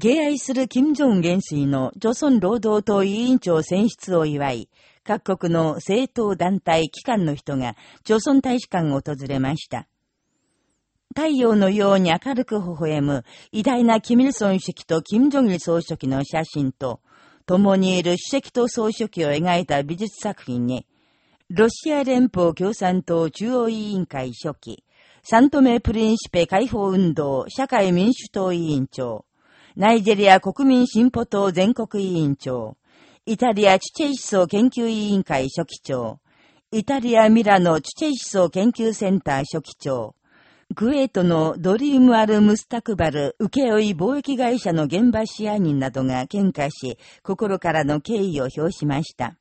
敬愛する金正恩元帥の朝鮮労働党委員長選出を祝い、各国の政党団体機関の人が朝鮮大使館を訪れました。太陽のように明るく微笑む偉大なキミルソン主席とキム・ジョギル総書記の写真と、共にいる主席と総書記を描いた美術作品に、ロシア連邦共産党中央委員会書記、サントメプリンシペ解放運動社会民主党委員長、ナイジェリア国民進歩党全国委員長、イタリアチュチェイ思想研究委員会書記長、イタリアミラノチュチェイ思想研究センター書記長、クウェートのドリームアル・ムスタクバル請負貿易会社の現場支配人などが喧嘩し、心からの敬意を表しました。